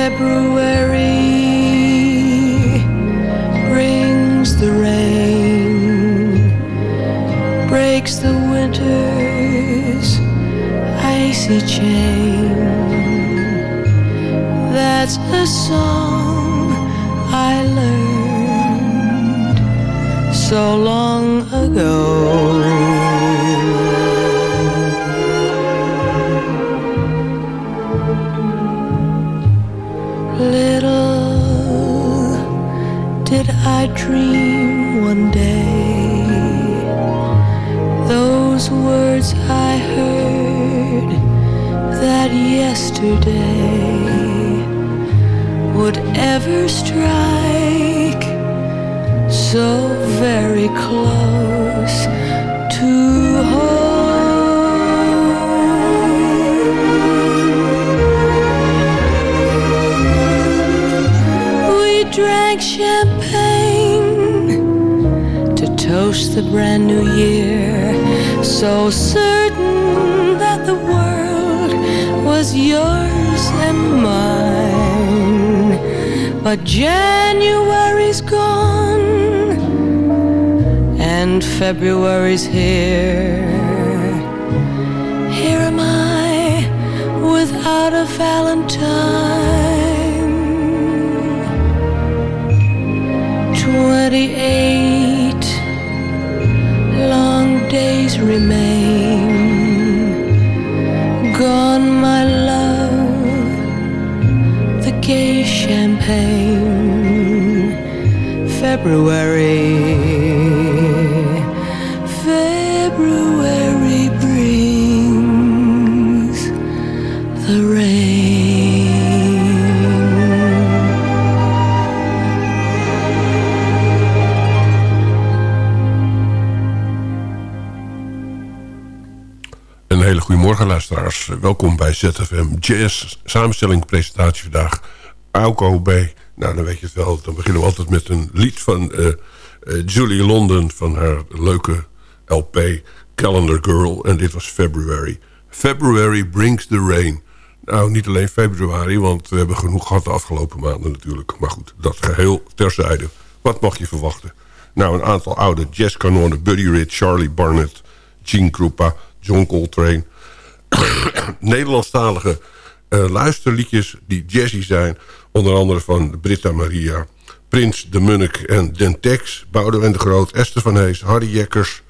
February brings the rain, breaks the winter's icy chain. That's a song I learned so long dream one day those words I heard that yesterday would ever strike so very close to home. Toast the brand new year, so certain that the world was yours and mine. But January's gone, and February's here. Here am I without a Valentine. Twenty-eight days remain. Gone, my love, the gay champagne. February, welkom bij ZFM Jazz, samenstelling, presentatie vandaag. Auko B, nou dan weet je het wel, dan beginnen we altijd met een lied van uh, uh, Julie London van haar leuke LP Calendar Girl. En dit was February. February brings the rain. Nou, niet alleen februari, want we hebben genoeg gehad de afgelopen maanden natuurlijk. Maar goed, dat geheel terzijde. Wat mag je verwachten? Nou, een aantal oude jazzkanonnen. Buddy Rich, Charlie Barnett, Gene Krupa, John Coltrane... Nederlandstalige uh, luisterliedjes die jazzy zijn. Onder andere van Britta Maria, Prins, De Munnik en Dentex. Boudewijn de Groot, Esther van Hees, Harry Jekkers,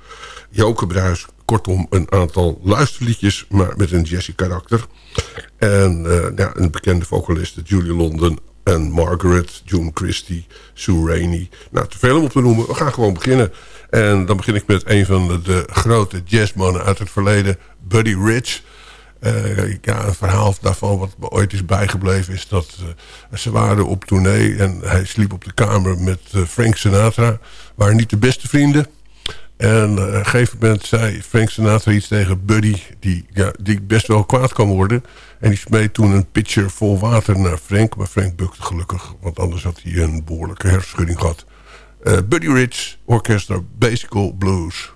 Joke Bruis. Kortom, een aantal luisterliedjes, maar met een jazzy karakter. En uh, ja, een bekende vocaliste, Julie London en Margaret, June Christie, Sue Rainey. Nou, te veel om op te noemen. We gaan gewoon beginnen. En dan begin ik met een van de, de grote jazzmannen uit het verleden, Buddy Rich... Uh, ja, een verhaal daarvan wat me ooit is bijgebleven is dat uh, ze waren op tournee en hij sliep op de kamer met uh, Frank Sinatra. Waren niet de beste vrienden. En op een gegeven moment zei Frank Sinatra iets tegen Buddy die, ja, die best wel kwaad kan worden. En die smeet toen een pitcher vol water naar Frank. Maar Frank bukte gelukkig, want anders had hij een behoorlijke hersenschudding gehad. Buddy Rich, Orchestra Basical Blues.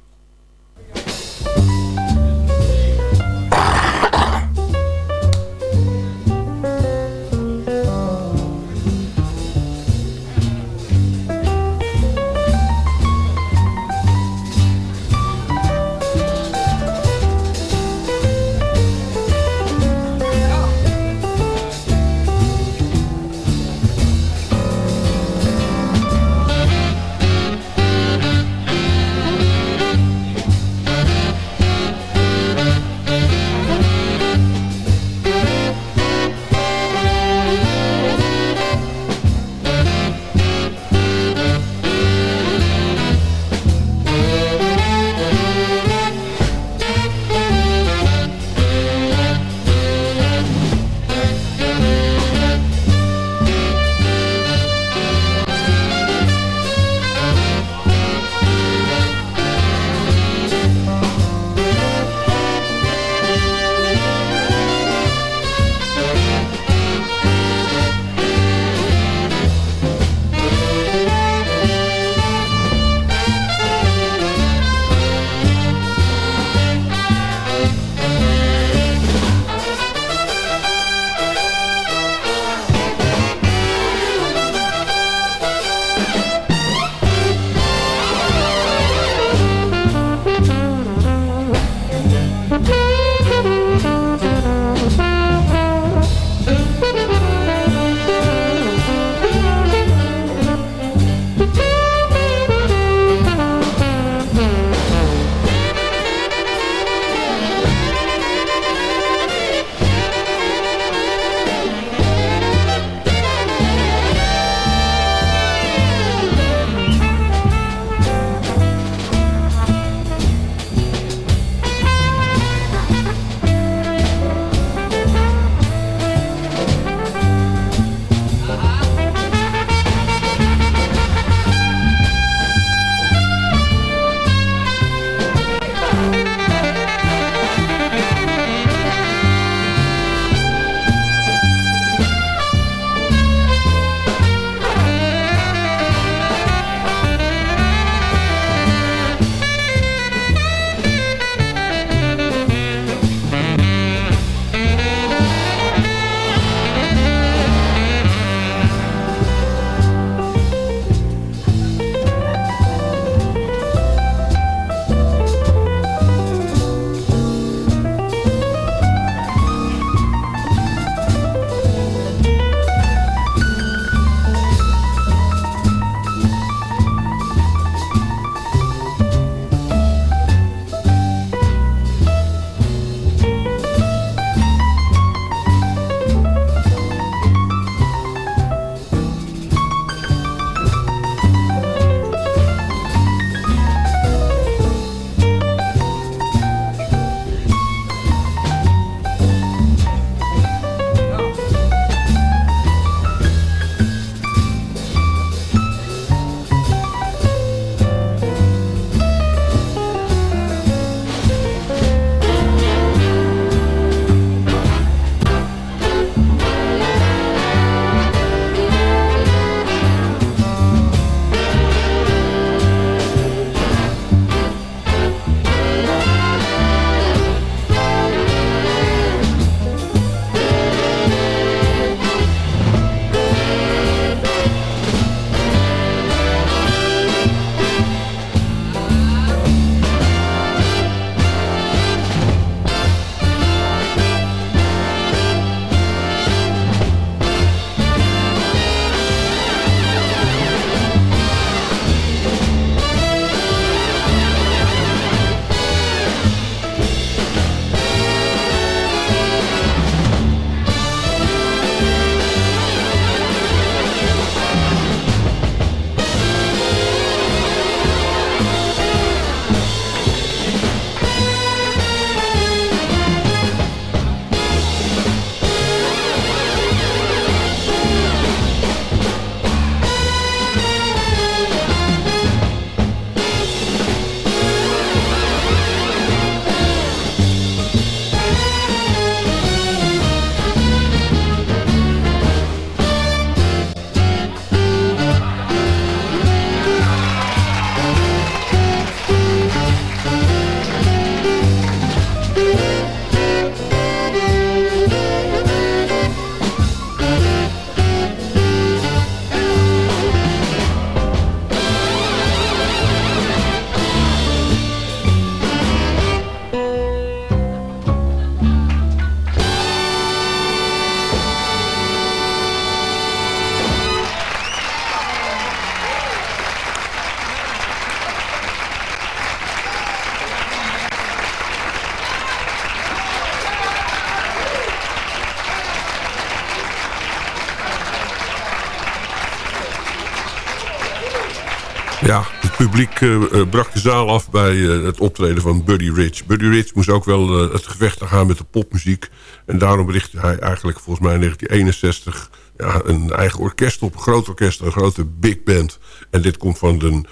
Het publiek uh, brak de zaal af bij uh, het optreden van Buddy Rich. Buddy Rich moest ook wel het gevecht gaan met de popmuziek. En daarom richtte hij eigenlijk volgens mij in 1961 ja, een eigen orkest op. Een groot orkest, een grote big band. En dit komt van de,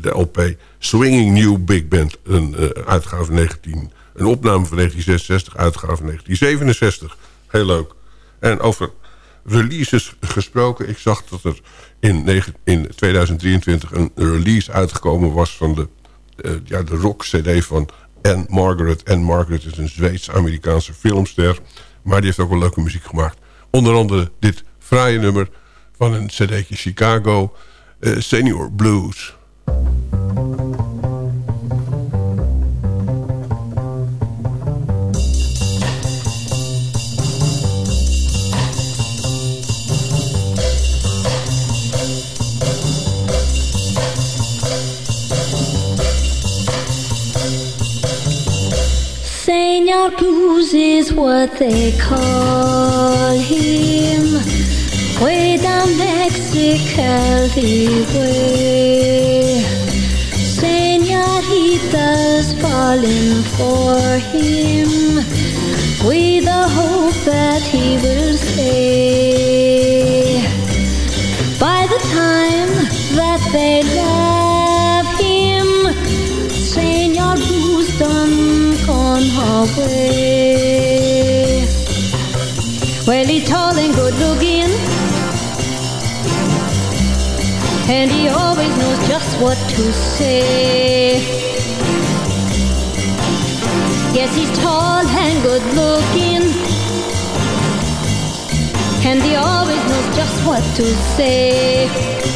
de LP Swinging New Big Band. Een uitgave 19, een opname van 1966, uitgave 1967. Heel leuk. En over releases gesproken. Ik zag dat er in, in 2023 een release uitgekomen was van de, uh, ja, de rock-cd van Anne Margaret. Anne Margaret is een Zweeds-Amerikaanse filmster. Maar die heeft ook wel leuke muziek gemaakt. Onder andere dit fraaie nummer van een cd'tje Chicago, uh, Senior Blues. Blues is what they call him. Way down Mexicali way. Senoritas falling for him. With the hope that he will stay. By the time that they love away. Well, he's tall and good looking, and he always knows just what to say. Yes, he's tall and good looking, and he always knows just what to say.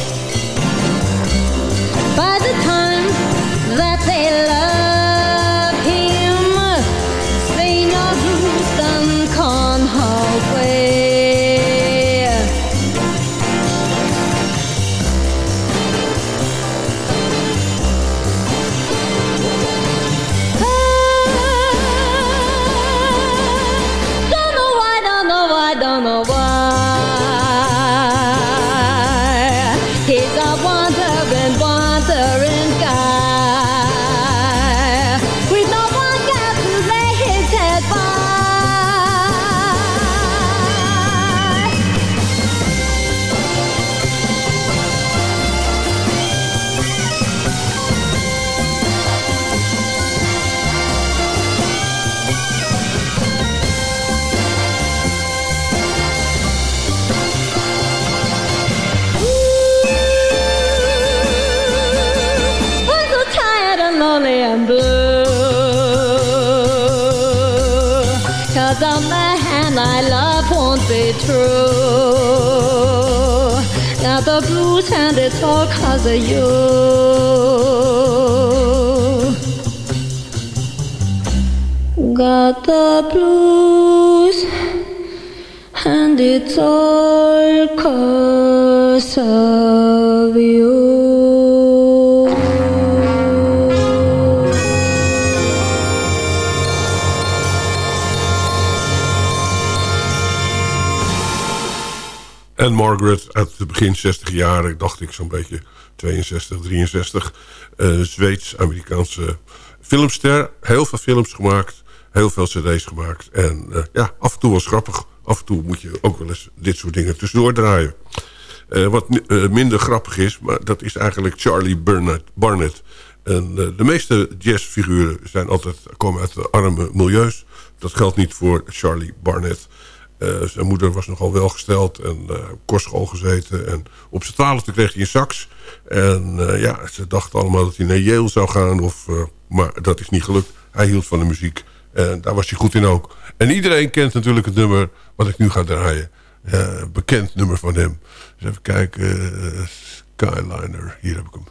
The man I love won't be true. Got the blues and it's all cause of you. Got the blues and it's all cause of En Margaret uit de begin 60 jaren, dacht ik zo'n beetje 62, 63. eh, Zweeds-Amerikaanse filmster. Heel veel films gemaakt, heel veel cd's gemaakt. En eh, ja, af en toe was grappig. Af en toe moet je ook wel eens dit soort dingen tussendoor draaien. Eh, wat eh, minder grappig is, maar dat is eigenlijk Charlie Barnett. Barnett. En de meeste jazzfiguren zijn altijd, komen uit de arme milieus. Dat geldt niet voor Charlie Barnett. Eh, zijn moeder was nogal welgesteld en uh, kostschool gezeten. En op zijn twaalfde kreeg hij een sax. En eh, ja, ze dachten allemaal dat hij naar Yale zou gaan. Of, eh, maar dat is niet gelukt. Hij hield van de muziek. En daar was hij goed in ook. En iedereen kent natuurlijk het nummer wat ik nu ga draaien. Eh, bekend nummer van hem. Dus even kijken. eh, Skyliner. Hier heb ik hem.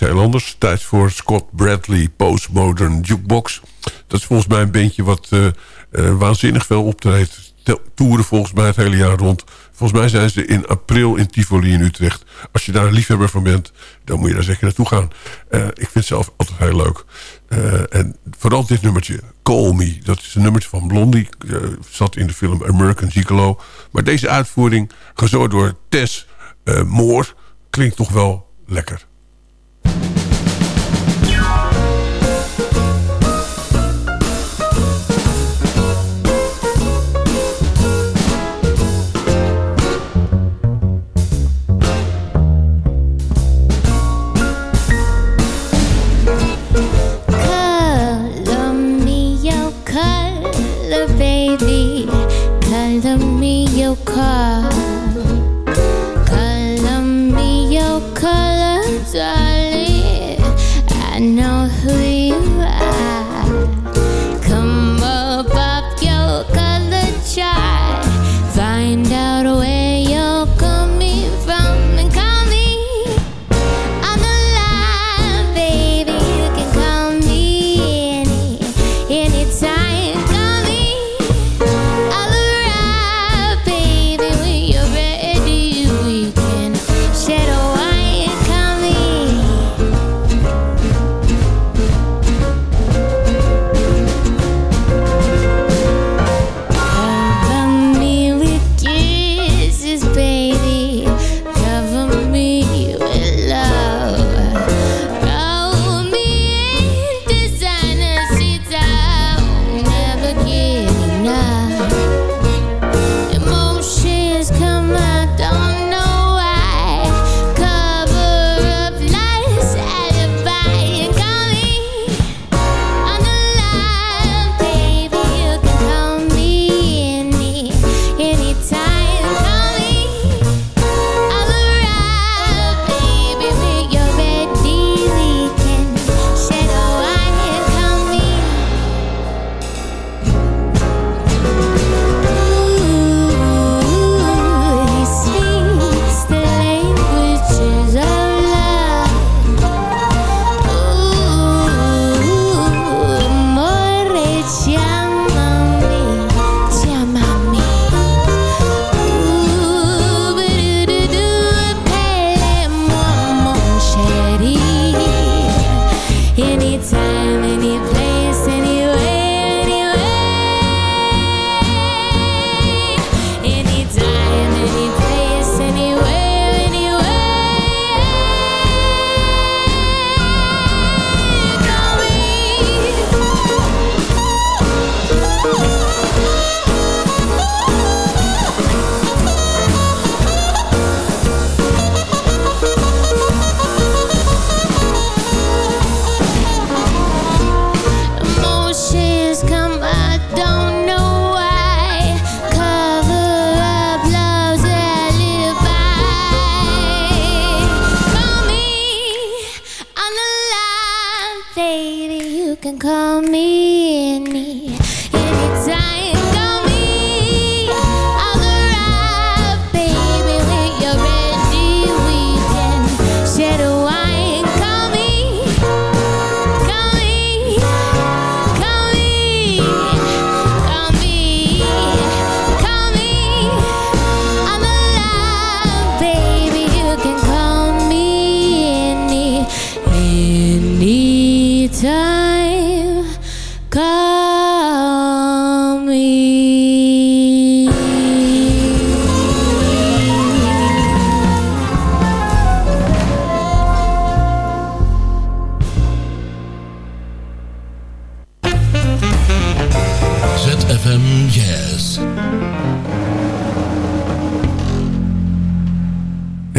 Heel anders. Tijd voor Scott Bradley Postmodern Jukebox. Dat is volgens mij een bandje wat uh, uh, waanzinnig veel optreedt. Toeren volgens mij het hele jaar rond. Volgens mij zijn ze in april in Tivoli in Utrecht. Als je daar een liefhebber van bent, dan moet je daar zeker naartoe gaan. ik vind het zelf altijd heel leuk. en vooral dit nummertje, Call Me. Dat is een nummertje van Blondie. zat in de film American Gigolo. Maar deze uitvoering, gezorgd door Tess Moore... klinkt toch wel lekker. Bye.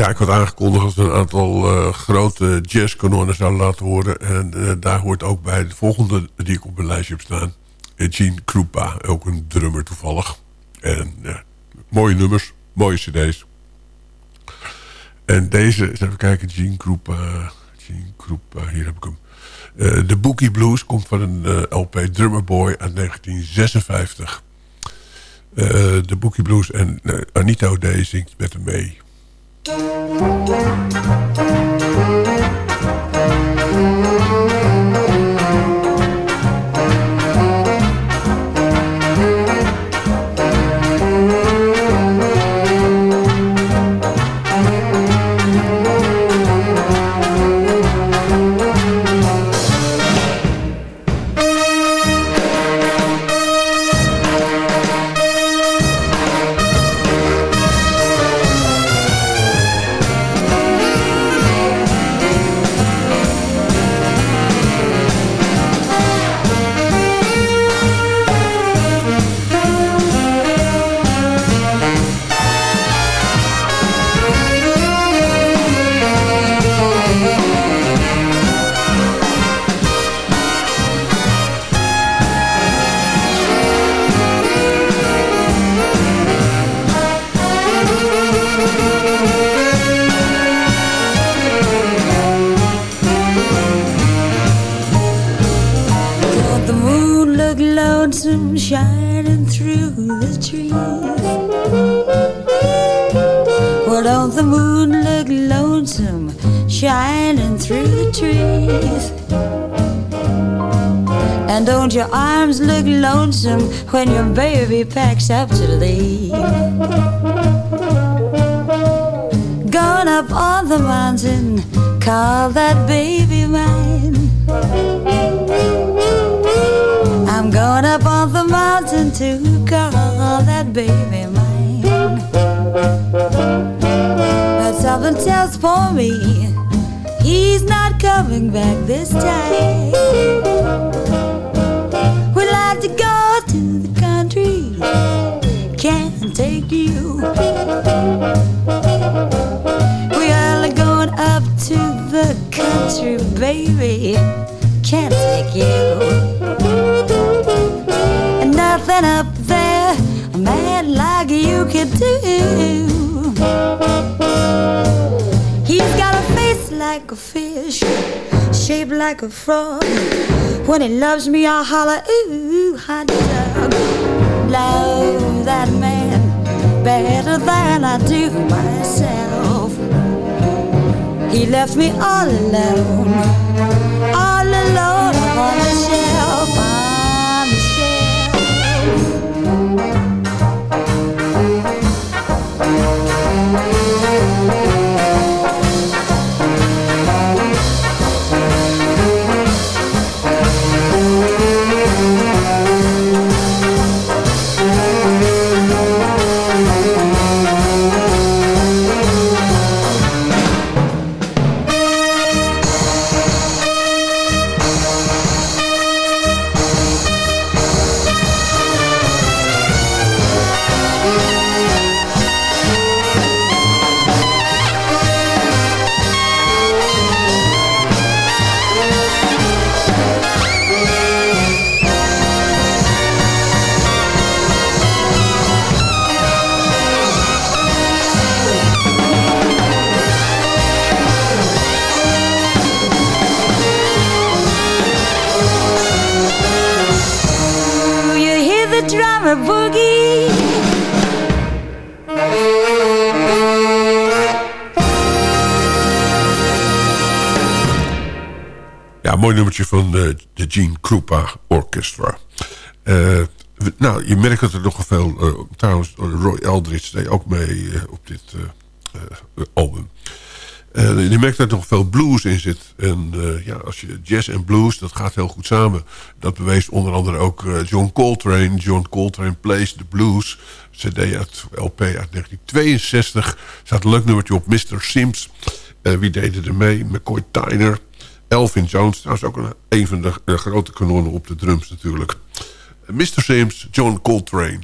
Ik had aangekondigd dat we een aantal uh, grote jazzkanonnen zouden laten horen. En uh, daar hoort ook bij de volgende die ik op mijn lijstje heb staan. Eh, Gene Krupa, ook een drummer toevallig. En mooie nummers, mooie cd's. En deze, even kijken, Gene Krupa. Gene Krupa, hier heb ik hem. De Bookie Blues komt van een LP Drummer Boy uit 1956. de Bookie Blues en Anita O'Day zingt met hem mee. Well, don't the moon look lonesome shining through the trees? And don't your arms look lonesome when your baby packs up to leave? Gone up on the mountain, call that baby mine. I'm going up on the mountain to call that baby mine. But something tells for me he's not coming back this time. We'd like to go to the country, can't take you. We are going up to the country, baby, can't take you. And nothing up like you can do. He's got a face like a fish, shaped like a frog. When he loves me, I holler, ooh, hot dog. Love that man better than I do myself. He left me all alone, all alone on the shelf, on Gene Krupa Orchestra. Eh, nou, je merkt dat er nogal veel... eh, trouwens, Roy Eldridge deed ook mee eh, op dit album. Je merkt dat er nog veel blues in zit. En ja, als je jazz en blues, dat gaat heel goed samen. Dat bewees onder andere ook John Coltrane. John Coltrane Plays the Blues. CD uit LP uit 1962. Er staat een leuk nummertje op. Mr. Sims. Wie deden er mee? McCoy Tyner. Elvin Jones. Trouwens ook een, een van de eh, grote kanonnen op de drums natuurlijk. Mr. Sims, John Coltrane.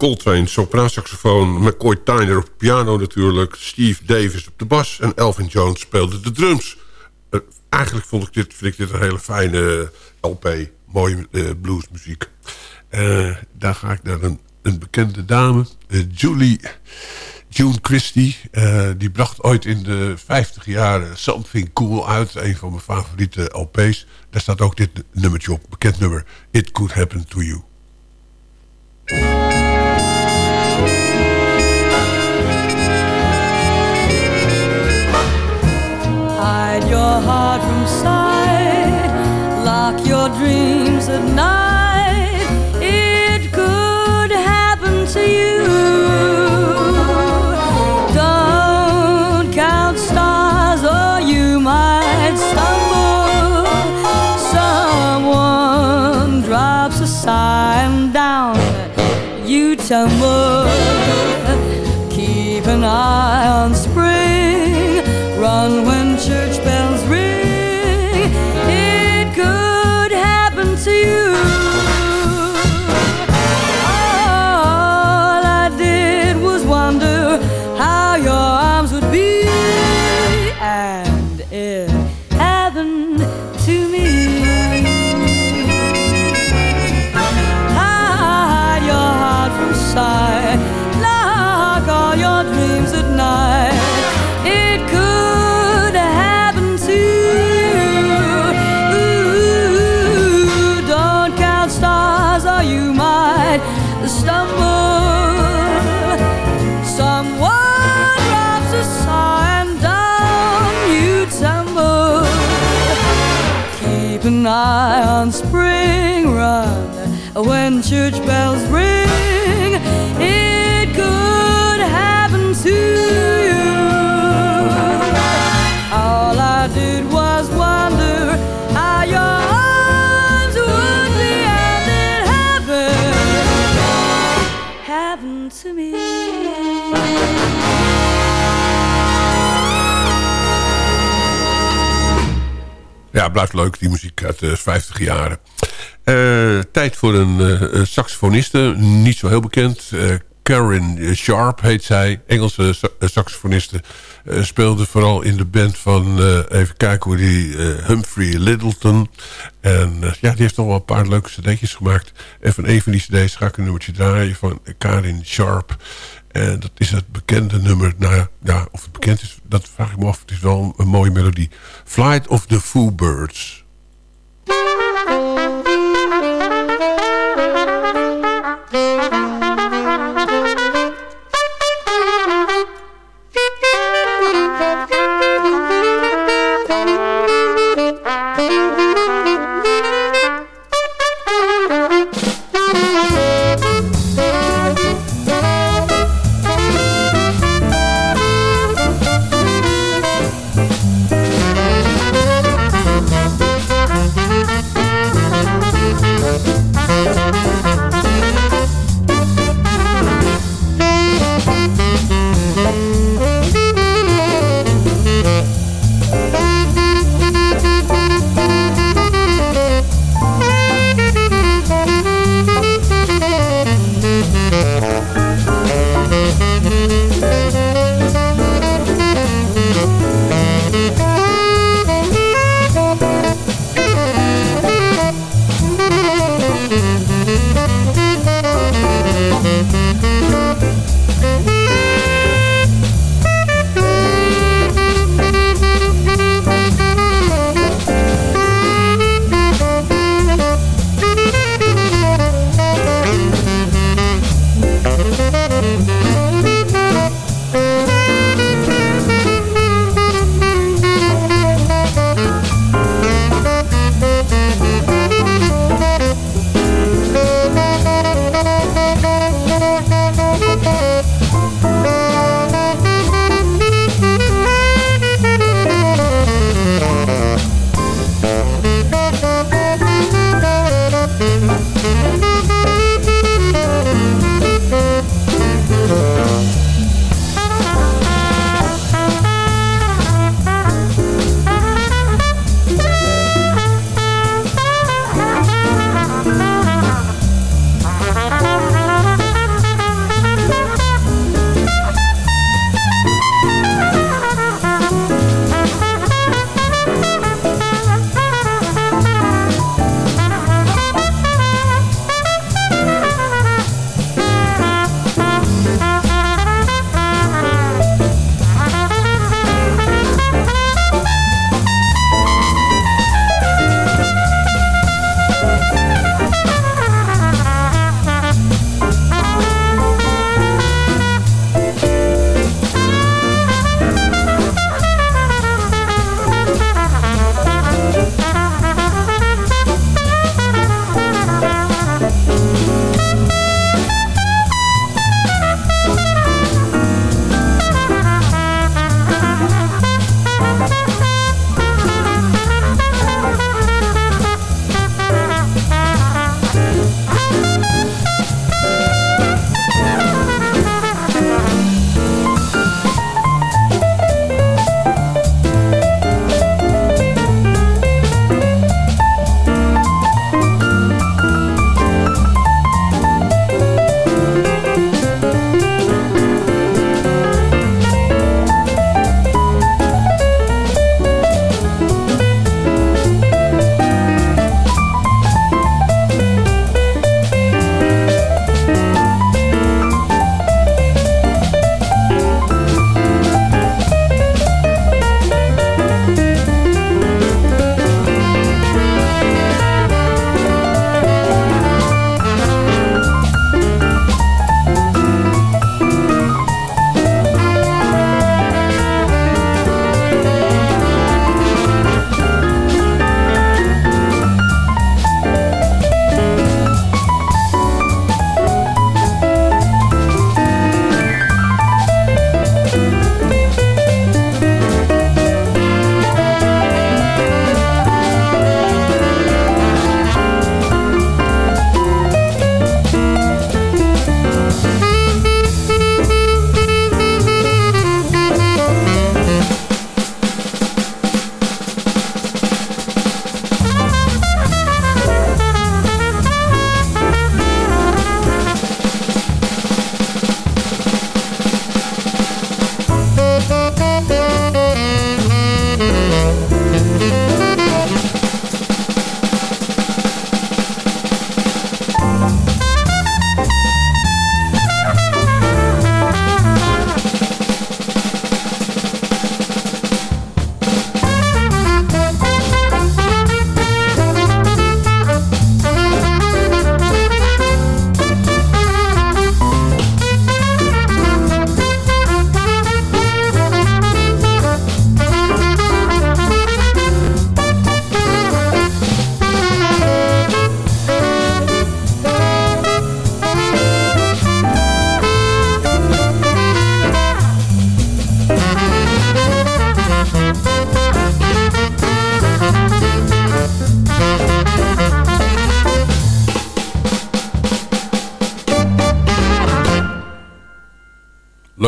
Coltrane, sopraansaxofoon, McCoy Tyner op piano natuurlijk... Steve Davis op de bas en Elvin Jones speelde de drums. Uh, eigenlijk vond ik dit, vind ik dit een hele fijne LP, mooie uh, bluesmuziek. Daar ga ik naar een, een bekende dame, Julie... June Christie, die bracht ooit in de 50 jaren Something Cool uit. Een van mijn favoriete LP's. Daar staat ook dit nummertje op, bekend nummer. It Could Happen To You. Your heart from sight, lock your dreams at night. It could happen to you. Don't count stars, or you might stumble. Someone drops a sign down you tumble. Blijft leuk, die muziek uit de 50 jaren. Uh, tijd voor een uh, saxofoniste, niet zo heel bekend. Uh, Karen Sharp heet zij, Engelse saxofoniste. speelde vooral in de band van, even kijken hoe die, Humphrey Littleton. En ja, die heeft nog wel een paar leuke cd'tjes gemaakt. En van een van die cd's ga ik een nummertje draaien van Karin Sharp. En dat is het bekende nummer. Nou ja, of het bekend is, dat vraag ik me af. Het is wel een mooie melodie. Flight of the Foo Birds.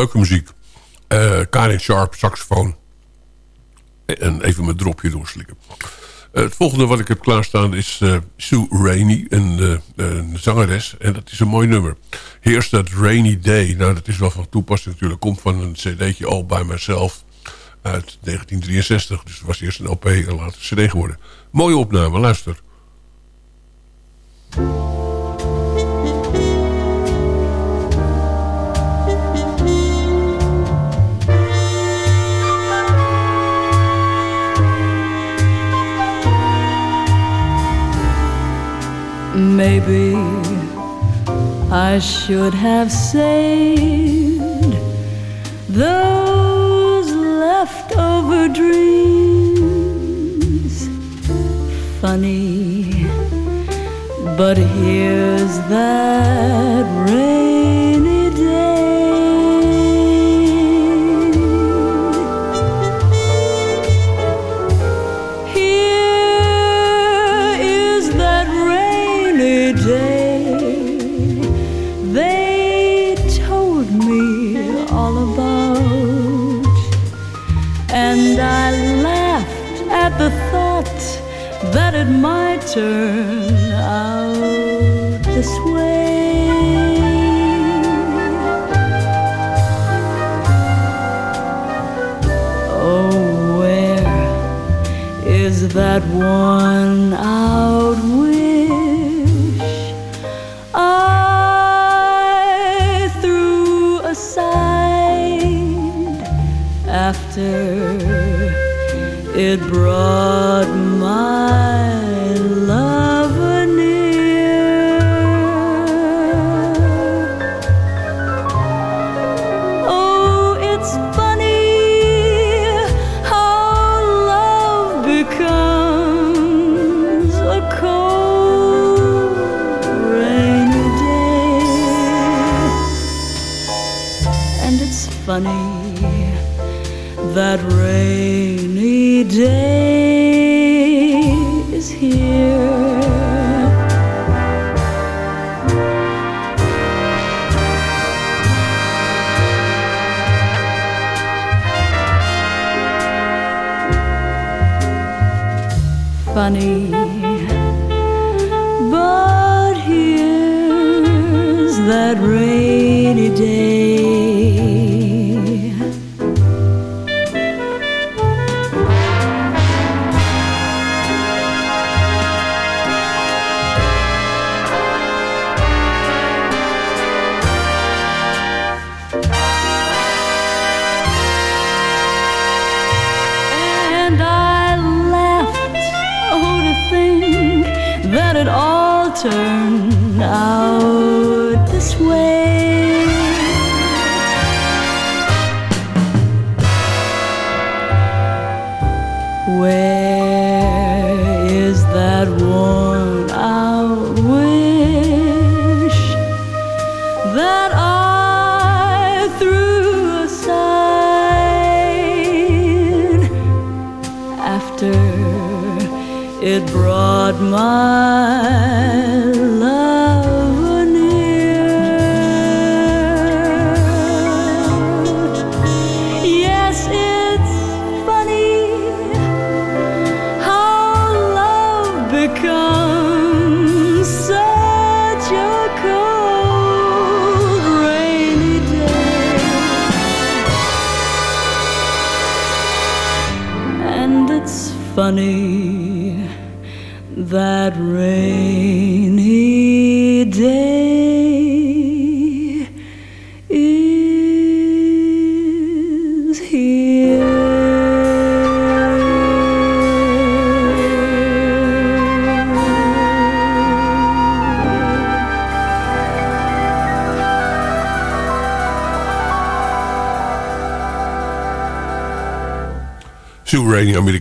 Leuke muziek. Eh, Karin Sharp, saxofoon. En even mijn dropje doorslikken. Uh, het volgende wat ik heb klaarstaan is uh, Sue Rainey, een, een, zangeres. En dat is een mooi nummer. Here's That Rainy Day. Nou, dat is wel van toepassing natuurlijk. Komt van een cd'tje All By Myself uit 1963. Dus het was eerst een LP en later cd geworden. Mooie opname, luister. Maybe I should have saved those leftover dreams. Funny, but here's that rainy might turn out this way. Oh, where is that one out wish I threw aside after it brought it brought my love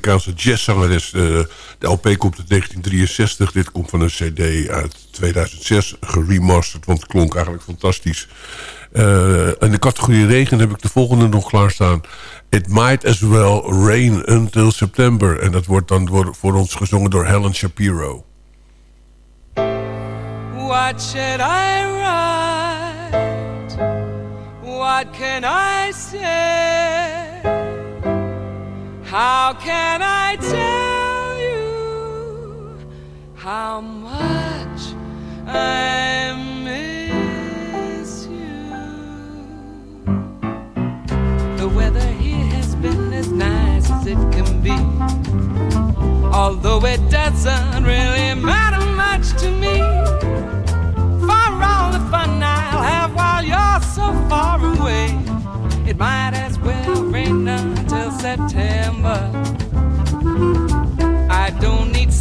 Amerikaanse jazzzangeres. Eh, de LP komt uit 1963. Dit komt van een cd uit 2006. Geremasterd, want het klonk eigenlijk fantastisch. Eh, in de categorie regen heb ik de volgende nog klaarstaan. It might as well rain until September. En dat wordt dan door- voor ons gezongen door Helen Shapiro. What should I write? What can I say? How can I tell you how much I miss you? The weather here has been as nice as it can be. Although it doesn't really matter much to me.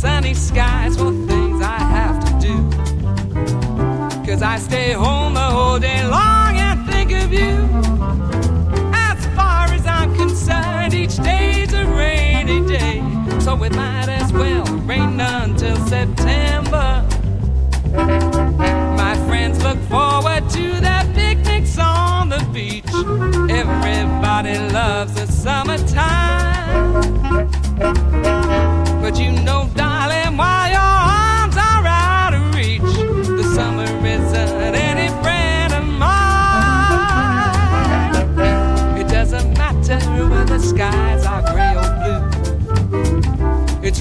Sunny skies for things I have to do. Cause I stay home the whole day long and think of you. As far as I'm concerned, each day's a rainy day. So it might as well rain until September. My friends look forward to their picnics on the beach. Everybody loves the summertime. But you know,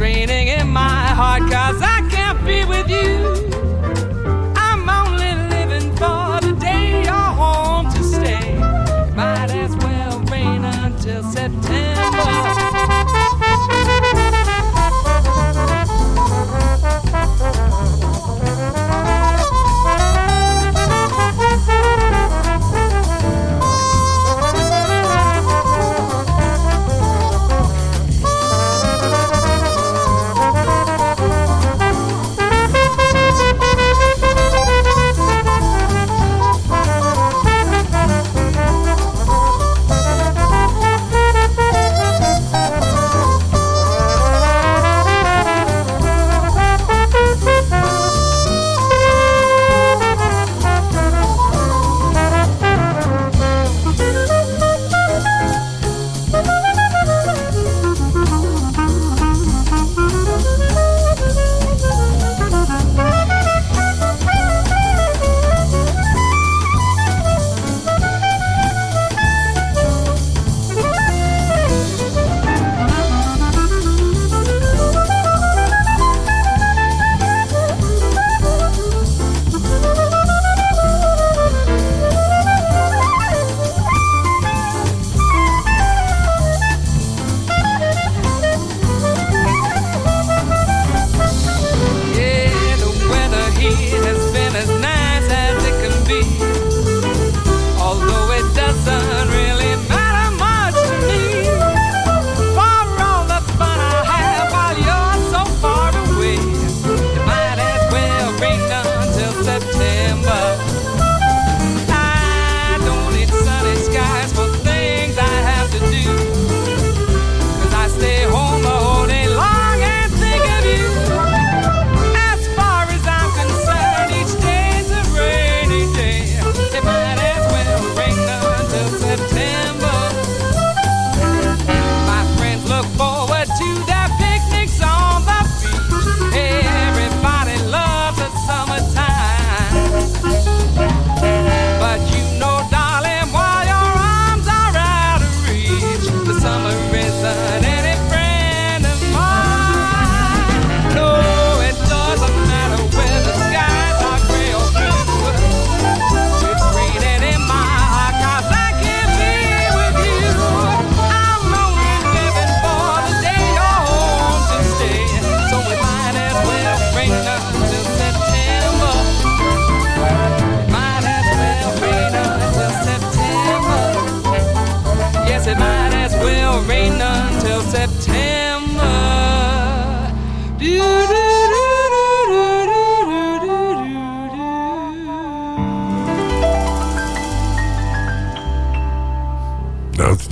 It's raining in my heart cause I can't be with you.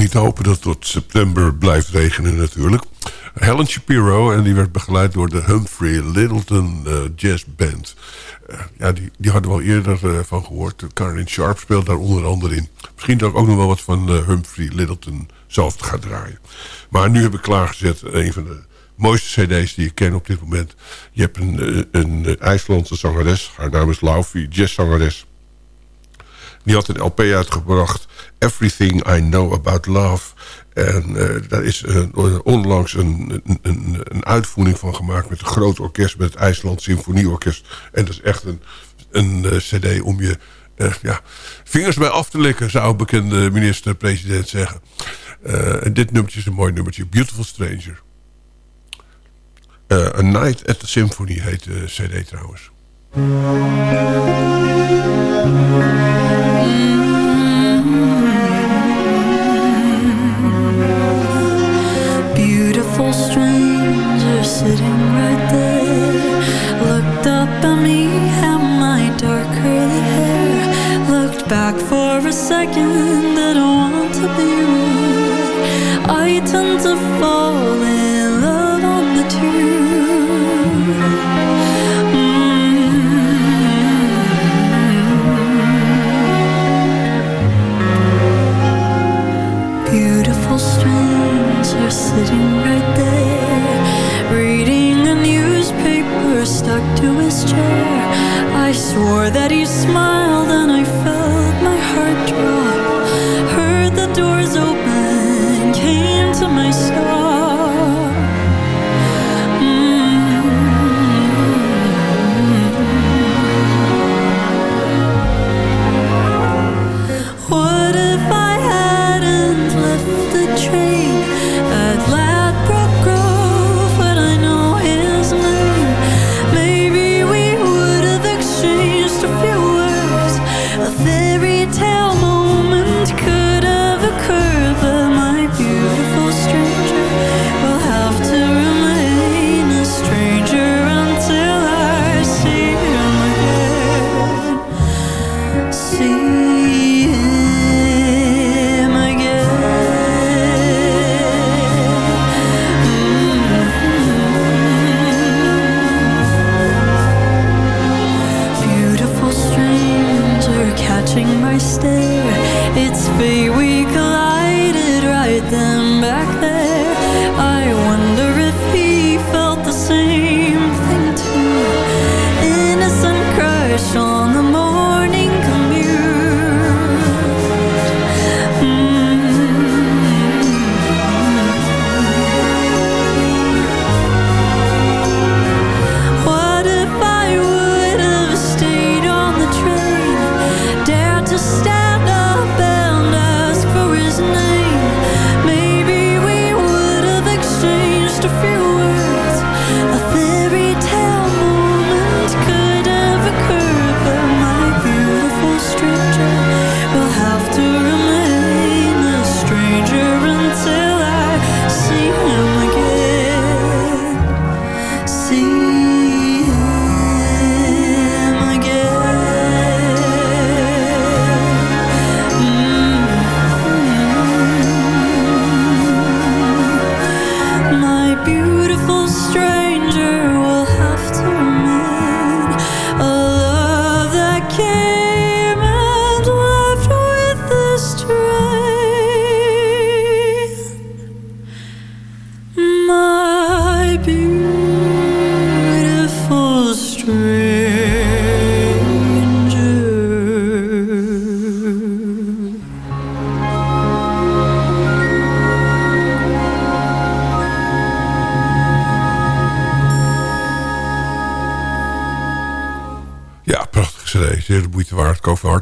Te hopen dat het tot september blijft regenen natuurlijk. Helen Shapiro, en die werd begeleid door de Humphrey Littleton eh, Jazz Band. Eh, ja, die, die hadden we al eerder eh, van gehoord. Caroline Sharp speelt daar onder andere in. Misschien dat ik ook nog wel wat van Humphrey Littleton zelf ga draaien. Maar nu heb ik klaargezet een van de mooiste cd's die ik ken op dit moment. Je hebt een, een, IJslandse zangeres. Haar naam is Laufey, jazzzangeres. Die had een LP uitgebracht. Everything I Know About Love. En eh, daar is eh, onlangs een, een, een, uitvoering van gemaakt... met een groot orkest, met het IJsland Symfonieorkest. En dat is echt een, een eh, cd om je ja, vingers bij af te likken... zou bekende minister-president zeggen. En dit nummertje is een mooi nummertje. Beautiful Stranger. A Night at the Symphony heet de cd trouwens. Beautiful sitting right there Looked up at me and my dark curly hair. Looked back for a second, didn't want to be rude. I tend to fall in love on the tube mm. Beautiful stranger sitting right there Reading a newspaper stuck to his chair. I swore that he smiled and I felt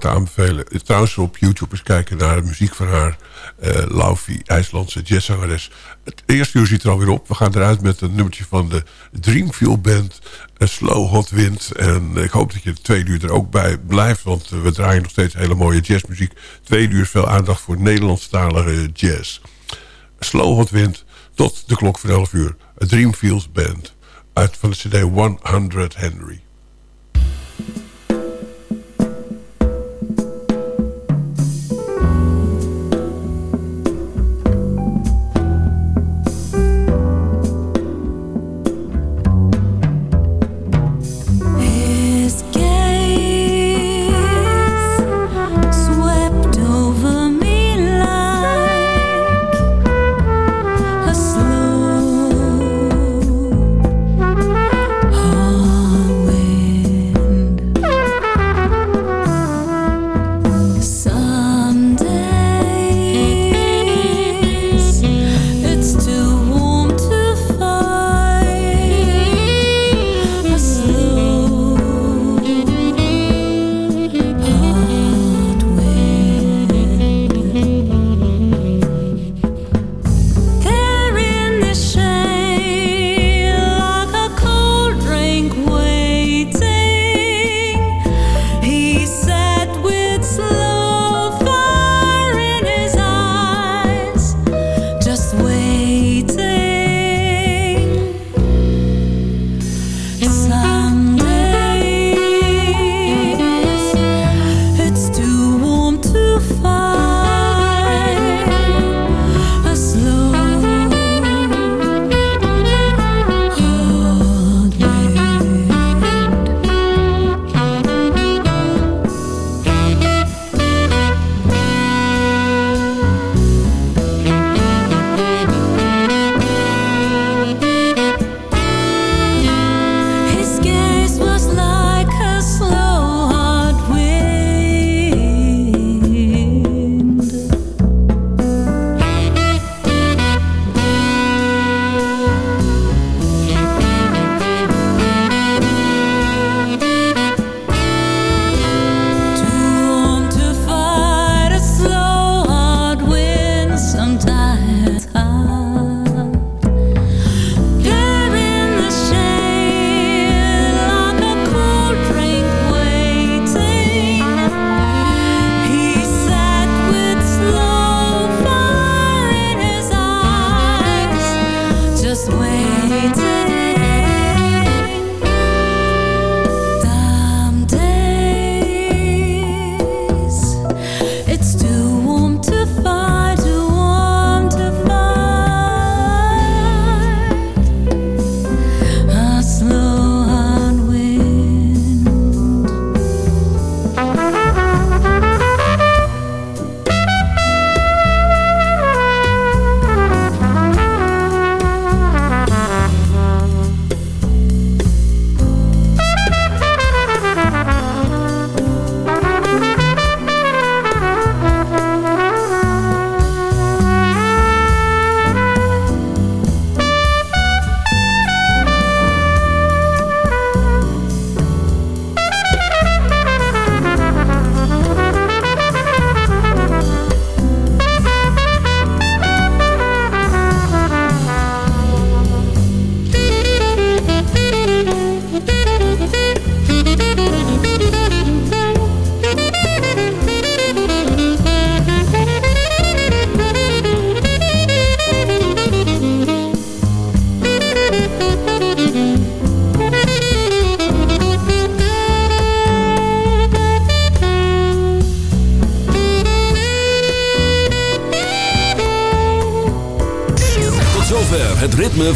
aanbevelen. Trouwens op YouTube eens kijken naar de muziek van haar. eh Laufie, IJslandse jazzzangeres. Het eerste uur zit er alweer op. We gaan eruit met een nummertje van de Dreamfield Band. Een Slow Hot Wind. En ik hoop dat je de tweede uur er ook bij blijft. Want we draaien nog steeds hele mooie jazzmuziek. Tweede uur veel aandacht voor Nederlandstalige jazz. Slow Hot Wind tot de klok van 11 uur. A Dreamfield Band. Uit van de cd 100 Henry.